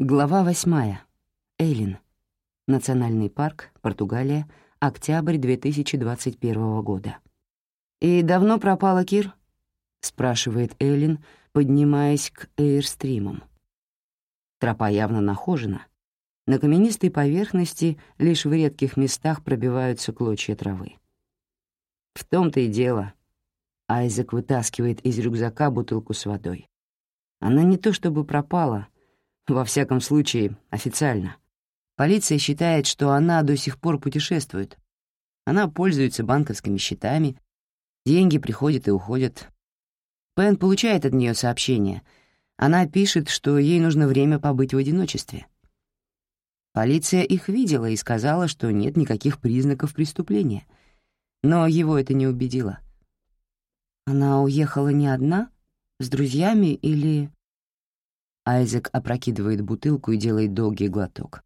Глава восьмая. Эйлин. Национальный парк, Португалия, октябрь 2021 года. «И давно пропала Кир?» — спрашивает Эйлин, поднимаясь к эйрстримам. Тропа явно нахожена. На каменистой поверхности лишь в редких местах пробиваются клочья травы. В том-то и дело. Айзек вытаскивает из рюкзака бутылку с водой. Она не то чтобы пропала — во всяком случае, официально. Полиция считает, что она до сих пор путешествует. Она пользуется банковскими счетами, деньги приходят и уходят. Пен получает от нее сообщение. Она пишет, что ей нужно время побыть в одиночестве. Полиция их видела и сказала, что нет никаких признаков преступления. Но его это не убедило. Она уехала не одна? С друзьями или... Айзек опрокидывает бутылку и делает долгий глоток.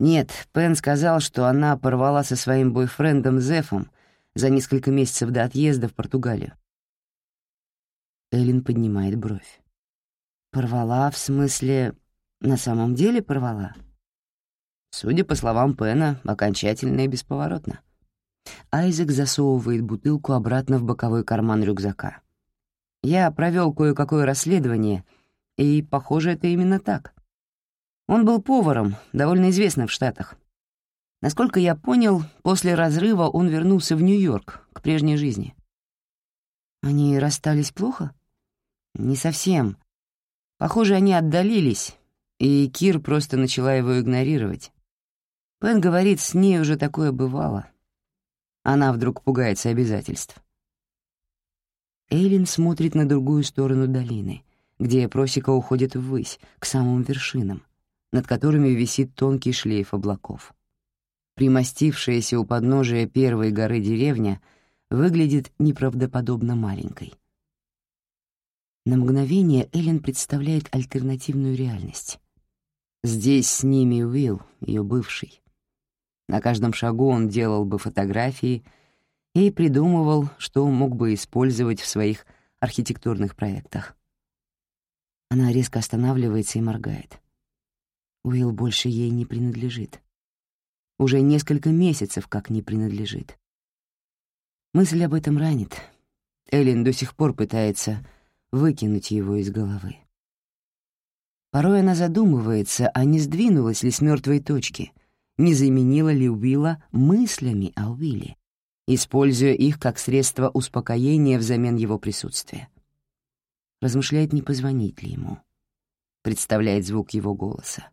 Нет, Пен сказал, что она порвала со своим бойфрендом Зефом за несколько месяцев до отъезда в Португалию. Эллен поднимает бровь. Порвала в смысле... На самом деле порвала? Судя по словам Пена, окончательно и бесповоротно. Айзек засовывает бутылку обратно в боковой карман рюкзака. Я провел кое-какое расследование — и, похоже, это именно так. Он был поваром, довольно известным в Штатах. Насколько я понял, после разрыва он вернулся в Нью-Йорк, к прежней жизни. Они расстались плохо? Не совсем. Похоже, они отдалились, и Кир просто начала его игнорировать. Пен говорит, с ней уже такое бывало. Она вдруг пугается обязательств. Эйлин смотрит на другую сторону долины, где просека уходит ввысь, к самым вершинам, над которыми висит тонкий шлейф облаков. Примостившаяся у подножия первой горы деревня выглядит неправдоподобно маленькой. На мгновение Эллен представляет альтернативную реальность. Здесь с ними Уилл, ее бывший. На каждом шагу он делал бы фотографии и придумывал, что мог бы использовать в своих архитектурных проектах. Она резко останавливается и моргает. Уилл больше ей не принадлежит. Уже несколько месяцев как не принадлежит. Мысль об этом ранит. Эллен до сих пор пытается выкинуть его из головы. Порой она задумывается, а не сдвинулась ли с мертвой точки, не заменила ли Уилла мыслями о Уилле, используя их как средство успокоения взамен его присутствия размышляет, не позвонить ли ему. Представляет звук его голоса.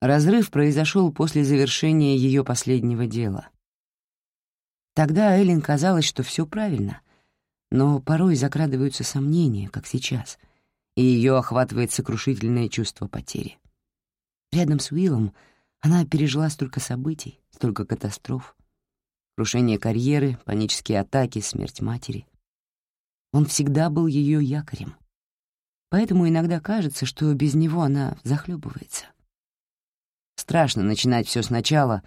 Разрыв произошел после завершения ее последнего дела. Тогда Эллен казалось, что все правильно, но порой закрадываются сомнения, как сейчас, и ее охватывает сокрушительное чувство потери. Рядом с Уиллом она пережила столько событий, столько катастроф. Крушение карьеры, панические атаки, смерть матери — он всегда был ее якорем. Поэтому иногда кажется, что без него она захлебывается. Страшно начинать все сначала,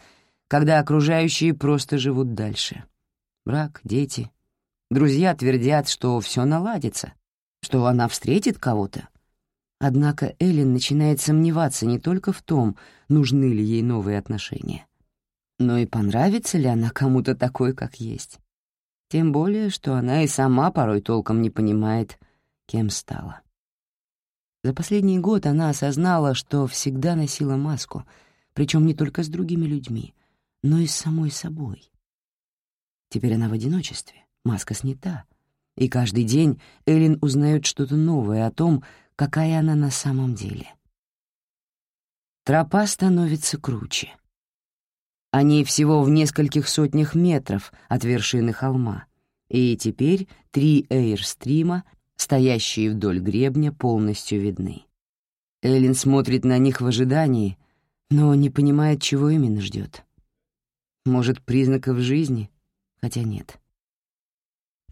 когда окружающие просто живут дальше. Брак, дети. Друзья твердят, что все наладится, что она встретит кого-то. Однако Эллен начинает сомневаться не только в том, нужны ли ей новые отношения, но и понравится ли она кому-то такой, как есть. Тем более, что она и сама порой толком не понимает, кем стала. За последний год она осознала, что всегда носила маску, причем не только с другими людьми, но и с самой собой. Теперь она в одиночестве, маска снята, и каждый день Эллен узнает что-то новое о том, какая она на самом деле. Тропа становится круче. Они всего в нескольких сотнях метров от вершины холма, и теперь три эйрстрима, стоящие вдоль гребня, полностью видны. Эллен смотрит на них в ожидании, но не понимает, чего именно ждет. Может, признаков жизни? Хотя нет.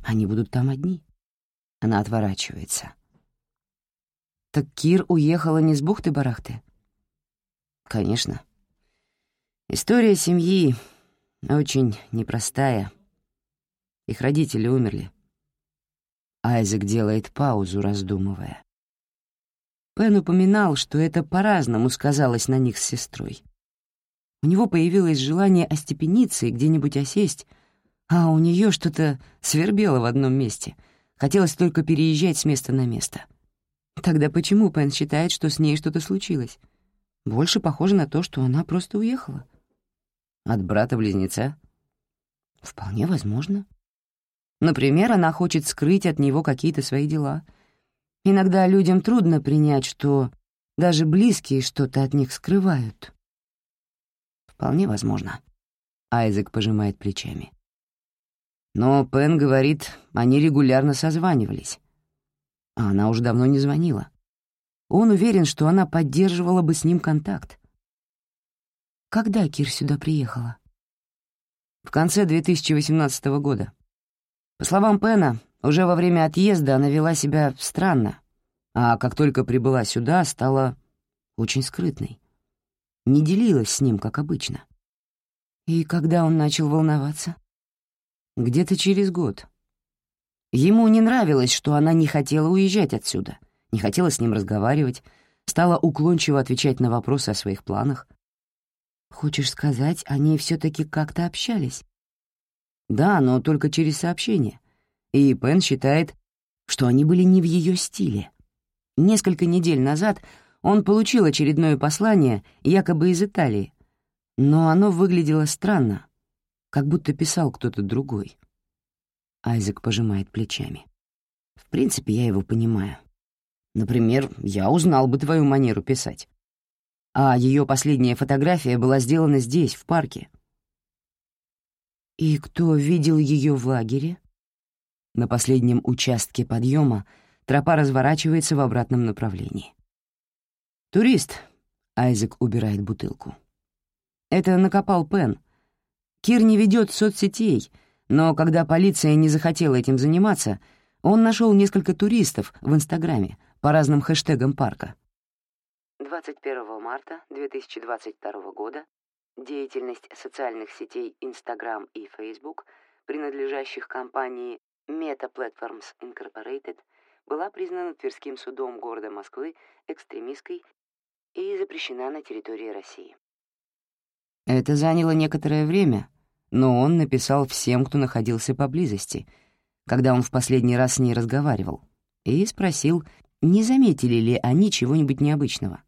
Они будут там одни. Она отворачивается. Так Кир уехала не с бухты-барахты? Конечно. История семьи очень непростая. Их родители умерли. Айзек делает паузу, раздумывая. Пен упоминал, что это по-разному сказалось на них с сестрой. У него появилось желание остепениться и где-нибудь осесть, а у нее что-то свербело в одном месте. Хотелось только переезжать с места на место. Тогда почему Пен считает, что с ней что-то случилось? Больше похоже на то, что она просто уехала. От брата-близнеца? Вполне возможно. Например, она хочет скрыть от него какие-то свои дела. Иногда людям трудно принять, что даже близкие что-то от них скрывают. Вполне возможно. Айзек пожимает плечами. Но Пен говорит, они регулярно созванивались. А она уже давно не звонила. Он уверен, что она поддерживала бы с ним контакт. Когда Кир сюда приехала? В конце 2018 года. По словам Пена, уже во время отъезда она вела себя странно, а как только прибыла сюда, стала очень скрытной. Не делилась с ним, как обычно. И когда он начал волноваться? Где-то через год. Ему не нравилось, что она не хотела уезжать отсюда, не хотела с ним разговаривать, стала уклончиво отвечать на вопросы о своих планах. «Хочешь сказать, они все таки как-то общались?» Да, но только через сообщение. И Пен считает, что они были не в ее стиле. Несколько недель назад он получил очередное послание, якобы из Италии, но оно выглядело странно, как будто писал кто-то другой. Айзек пожимает плечами. В принципе, я его понимаю. Например, я узнал бы твою манеру писать. А ее последняя фотография была сделана здесь, в парке, «И кто видел ее в лагере?» На последнем участке подъема тропа разворачивается в обратном направлении. «Турист», — Айзек убирает бутылку. «Это накопал Пен. Кир не ведет соцсетей, но когда полиция не захотела этим заниматься, он нашел несколько туристов в Инстаграме по разным хэштегам парка. 21 марта 2022 года Деятельность социальных сетей Instagram и Facebook, принадлежащих компании Meta Platforms Incorporated, была признана Тверским судом города Москвы экстремистской и запрещена на территории России. Это заняло некоторое время, но он написал всем, кто находился поблизости, когда он в последний раз с ней разговаривал, и спросил, не заметили ли они чего-нибудь необычного.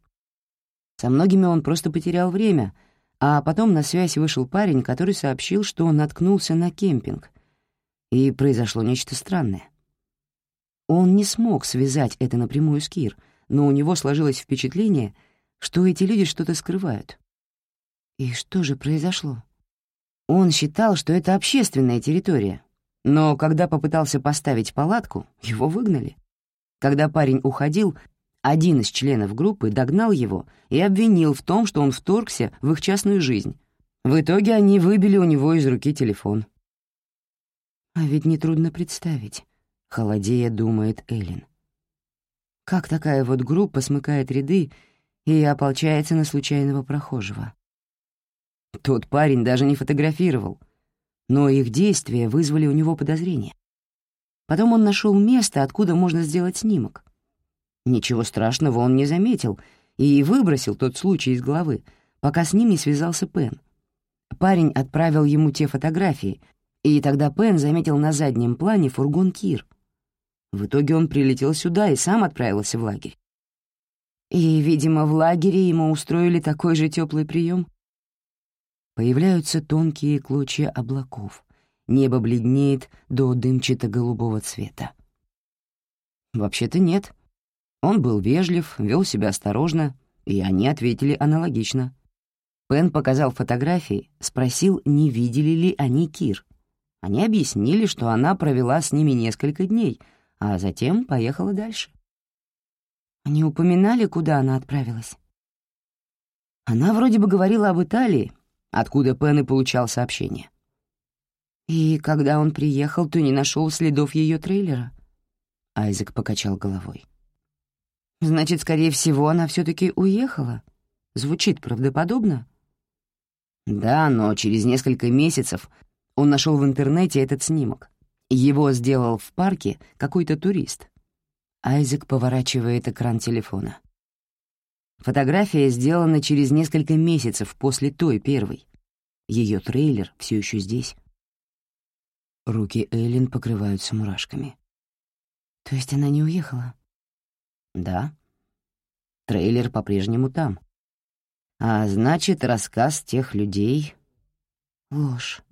Со многими он просто потерял время — а потом на связь вышел парень, который сообщил, что он наткнулся на кемпинг, и произошло нечто странное. Он не смог связать это напрямую с Кир, но у него сложилось впечатление, что эти люди что-то скрывают. И что же произошло? Он считал, что это общественная территория, но когда попытался поставить палатку, его выгнали. Когда парень уходил, один из членов группы догнал его и обвинил в том, что он вторгся в их частную жизнь. В итоге они выбили у него из руки телефон. «А ведь нетрудно представить», — холодея думает Эллен. Как такая вот группа смыкает ряды и ополчается на случайного прохожего? Тот парень даже не фотографировал, но их действия вызвали у него подозрения. Потом он нашел место, откуда можно сделать снимок. Ничего страшного он не заметил и выбросил тот случай из головы, пока с ним не связался Пен. Парень отправил ему те фотографии, и тогда Пен заметил на заднем плане фургон Кир. В итоге он прилетел сюда и сам отправился в лагерь. И, видимо, в лагере ему устроили такой же теплый прием. Появляются тонкие клочья облаков. Небо бледнеет до дымчато-голубого цвета. Вообще-то нет — он был вежлив, вел себя осторожно, и они ответили аналогично. Пен показал фотографии, спросил, не видели ли они Кир. Они объяснили, что она провела с ними несколько дней, а затем поехала дальше. Они упоминали, куда она отправилась? Она вроде бы говорила об Италии, откуда Пен и получал сообщение. И когда он приехал, то не нашел следов ее трейлера? Айзек покачал головой. Значит, скорее всего, она все-таки уехала. Звучит правдоподобно. Да, но через несколько месяцев он нашел в интернете этот снимок. Его сделал в парке какой-то турист. Айзек поворачивает экран телефона. Фотография сделана через несколько месяцев после той первой. Ее трейлер все еще здесь. Руки Эллен покрываются мурашками. То есть она не уехала? Да. Трейлер по-прежнему там. А значит, рассказ тех людей — ложь.